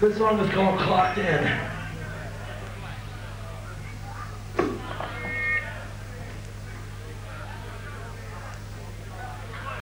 This song is called Clocked In.